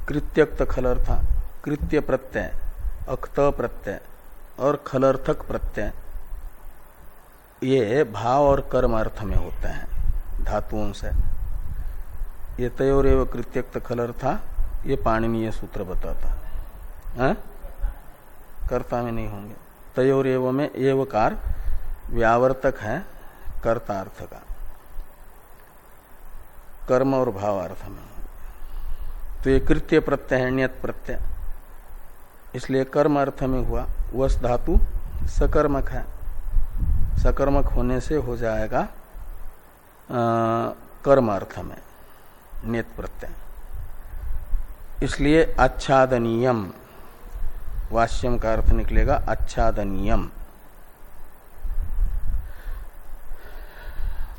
कृत्यक्त खलर्था, कृत्य प्रत्यय, अक्त प्रत्यय। और खलर्थक प्रत्यय, ये भाव और कर्म अर्थ में होते हैं, धातुओं से। ये तयोरेव कृत्यक्त खलर्था, ये पाणनीय सूत्र बताता है। कर्ता में नहीं होंगे। तयोर एवं में एवकार व्यावर्तक है कर्ता अर्थ का। कर्म और भाव अर्थ में तो ये कृत्य प्रत्यय है, नियत प्रत्यय। इसलिए कर्म अर्थ में हुआ, वस धातु सकर्मक है। सकर्मक होने से हो जाएगा कर्म अर्थ में, नेत प्रत्यय। इसलिए आच्छादनीयम, वाष्यम का अर्थ निकलेगा आच्छादनीयम।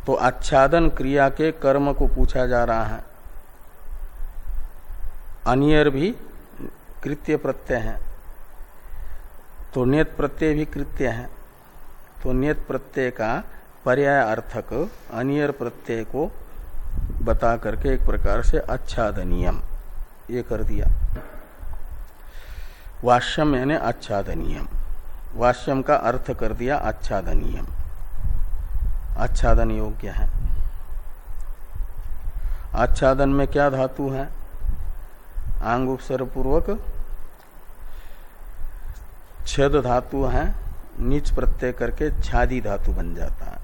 तो आच्छादन क्रिया के कर्म को पूछा जा रहा है। अनियर भी कृत्य प्रत्यय है। तो नियत प्रत्यय भी कृत्य है। तो नियत प्रत्यय का पर्याय अर्थक अनियर प्रत्यय को बता करके एक प्रकार से आच्छादनीयम। ये कर दिया। वाष्यम यानी आच्छादनीयम। वाष्यम का अर्थ कर दिया आच्छादनीयम। आच्छादन योग्य है। आच्छादन में क्या धातु है? आंग उपसर पूर्वक छद धातु है, नीच प्रत्यय करके छादी धातु बन जाता है।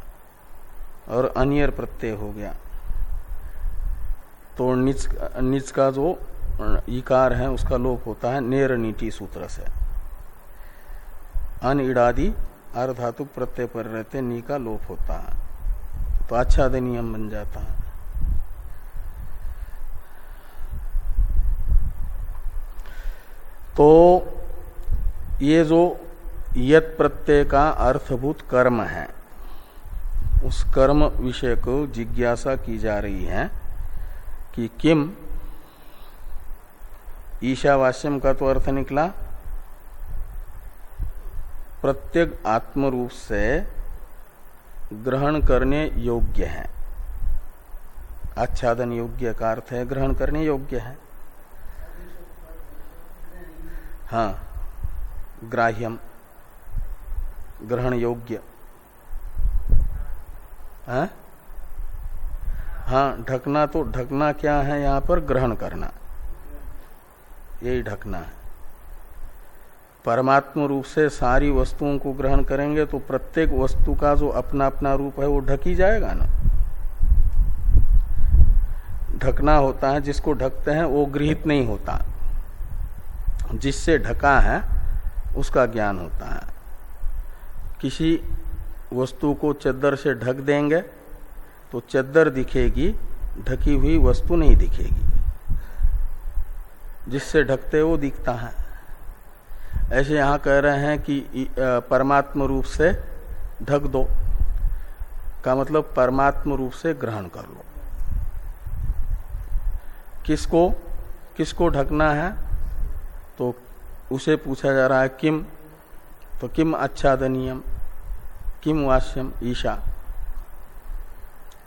और अनियर प्रत्यय हो गया। तो नीच, निच का जो इकार है, उसका लोप होता है नेर नीति सूत्र से। अन इडादि अर्धातु प्रत्यय पर रहते, नी का लोप होता है। तो आच्छादनियम बन जाता है। तो ये जो यत प्रत्यय का अर्थभूत कर्म है, उस कर्म विषय को जिज्ञासा की जा रही है कि किम? ईशावास्यम का तो अर्थ निकला। प्रत्येक आत्म रूप से ग्रहण करने योग्य है। आच्छादन योग्य का अर्थ है, ग्रहण करने योग्य है। हाँ। ग्राह्यम। ग्रहण योग्य हाँ हाँ ढकना तो ढकना क्या है यहाँ पर? ग्रहण करना। यही ढकना है। परमात्म रूप से सारी वस्तुओं को ग्रहण करेंगे तो प्रत्येक वस्तु का जो अपना अपना रूप है वो ढकी जाएगा ना? ढकना होता है, जिसको ढकते हैं वो गृहित नहीं होता। जिससे ढका है उसका ज्ञान होता है। किसी वस्तु को चद्दर से ढक देंगे तो चद्दर दिखेगी, ढकी हुई वस्तु नहीं दिखेगी। जिससे ढकते वो दिखता है। ऐसे यहाँ कह रहे हैं कि परमात्म रूप से ढक दो। का मतलब परमात्म रूप से ग्रहण कर लो। किसको किसको ढकना है तो उसे पूछा जा रहा है, किम? तो किम आच्छादनीयम? किम वाष्यम ईशा।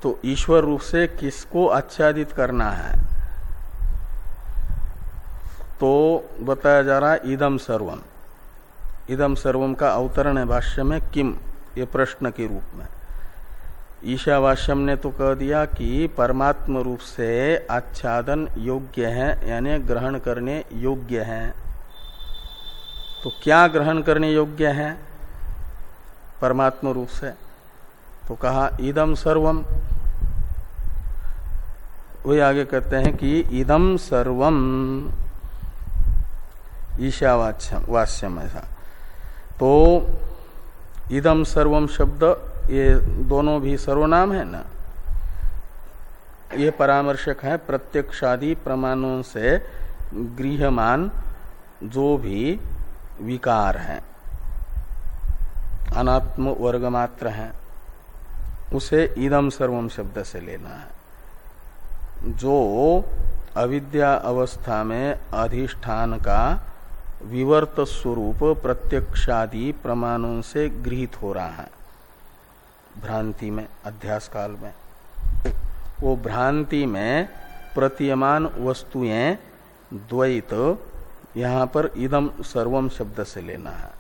तो ईश्वर रूप से किसको आच्छादित करना है? तो बताया जा रहा है इदम सर्वम इदम सर्वम का अवतरण है भाष्य में, किम? ये प्रश्न के रूप में। ईशावास्यम ने तो कह दिया कि परमात्म रूप से आच्छादन योग्य है, यानी ग्रहण करने योग्य है। तो क्या ग्रहण करने योग्य है? परमात्म रूप से। तो कहा इदम सर्वम वही आगे कहते हैं कि इदम सर्वम ईशावास्यम ऐसा। तो इदम सर्वम शब्द, ये दोनों भी सर्वनाम है ना? ये परामर्शक है प्रत्यक्षादि प्रमाणों से गृहमान जो भी विकार है। अनात्म वर्ग मात्र है। उसे इदम सर्वम शब्द से लेना है। जो अविद्या अवस्था में अधिष्ठान का विवर्त स्वरूप प्रत्यक्षादि प्रमाणों से गृहित हो रहा है। भ्रांति में, अध्यास काल में। वो भ्रांति में प्रतीयमान वस्तुएँ द्वैत यहाँ पर इदम सर्वम शब्द से लेना है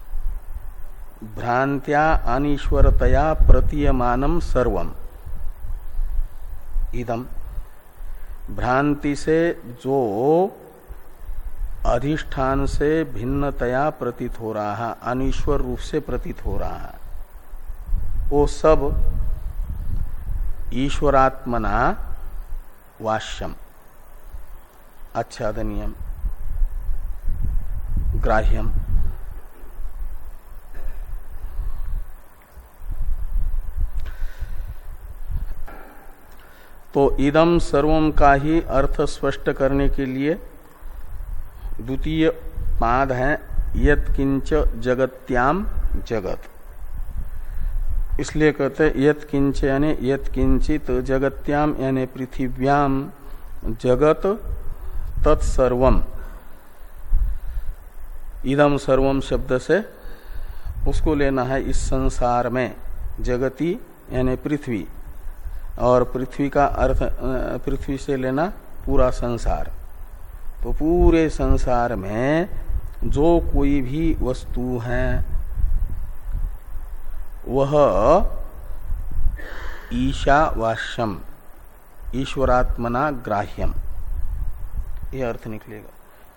भ्रांत्या अनिश्वरतया प्रतीयमानम सर्वम इदम भ्रांति से जो अधिष्ठान से भिन्नतया प्रतीत हो रहा है अनिश्वर रूप से प्रतीत हो रहा है वो सब ईश्वरात्मना वाष्यम। आच्छादनीयम ग्राह्यम। तो इदम सर्वम का ही अर्थ स्पष्ट करने के लिए द्वितीय पाद है, यत किंच जगत्याम जगत। इसलिए कहते यत किंच यानी यत किंचित जगत्याम यानी पृथिव्याम जगत तत्सर्वम इदम सर्वम शब्द से उसको लेना है इस संसार में, जगती, यानी पृथ्वी। और पृथ्वी का अर्थ पृथ्वी से लेना पूरा संसार। तो पूरे संसार में जो कोई भी वस्तु है, वह ईशावास्यम ईश्वरात्मना ग्राह्यम। यह अर्थ निकलेगा।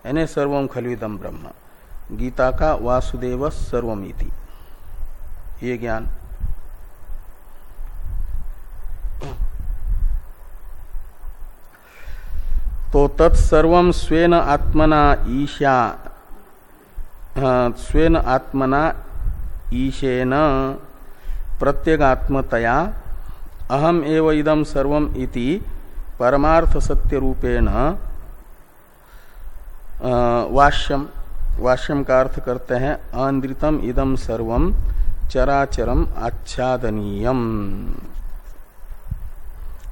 यानी सर्वम खलविदम ब्रह्म। गीता का वासुदेव सर्वमिति। ये ज्ञान। तो तत्सर्व स्वेन आत्मना ईशा स्वेन आत्मना ईशेन प्रत्यगात्मतया अहम एव इदम सर्वम इति परमार्थ सत्य रूपेण वाष्यम। वाष्यम का अर्थ करते हैं, आंद्रितम इदम सर्वम, चराचरम आच्छादनीयम।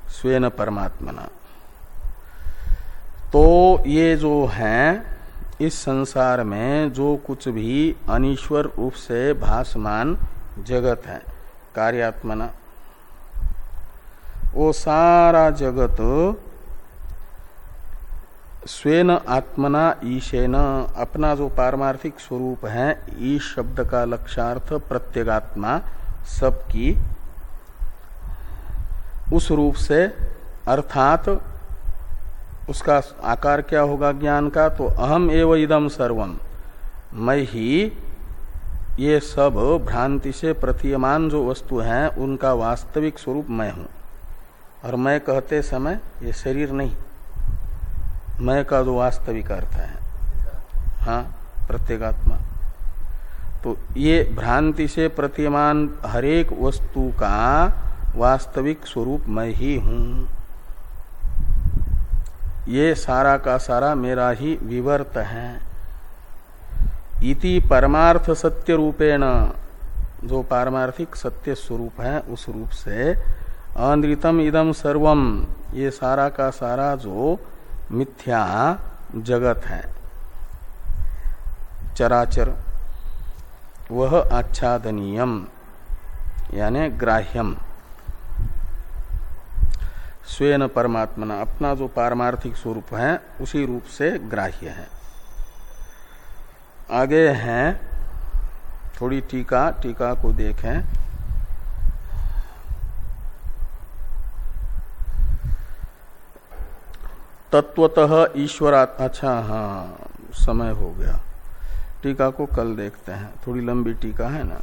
स्वेन परमात्मना। तो ये जो है, इस संसार में जो कुछ भी अनिश्वर रूप से भासमान जगत है, कार्यात्मना, वो सारा जगत स्वेन आत्मना ईशेन। अपना जो पारमार्थिक स्वरूप है ईश शब्द का लक्षार्थ प्रत्यगात्मा सबकी। उस रूप से, अर्थात उसका आकार क्या होगा ज्ञान का? तो अहम एवं इदम सर्वम मैं ही, ये सब भ्रांति से प्रतीयमान जो वस्तु हैं, उनका वास्तविक स्वरूप मैं हूँ। और मैं कहते समय ये शरीर नहीं। मैं का जो वास्तविक अर्थ है। हाँ प्रत्येगात्मा। तो ये भ्रांति से प्रतिमान हरेक वस्तु का वास्तविक स्वरूप मैं ही हूँ। ये सारा का सारा मेरा ही विवर्त है। इति परमार्थ सत्य रूपेण, जो पारमार्थिक सत्य स्वरूप है, उस रूप से अनृतम इदम सर्वम, ये सारा का सारा जो मिथ्या जगत है। चराचर, वह आच्छादनीयम, यानी ग्राह्यम। स्वेन परमात्मना, अपना जो पारमार्थिक स्वरूप है, उसी रूप से ग्राह्य है। आगे हैं, थोड़ी टीका टीका को देखें। तत्वतः ईश्वरात्मा अच्छा हाँ समय हो गया। टीका को कल देखते हैं। थोड़ी लंबी टीका है ना?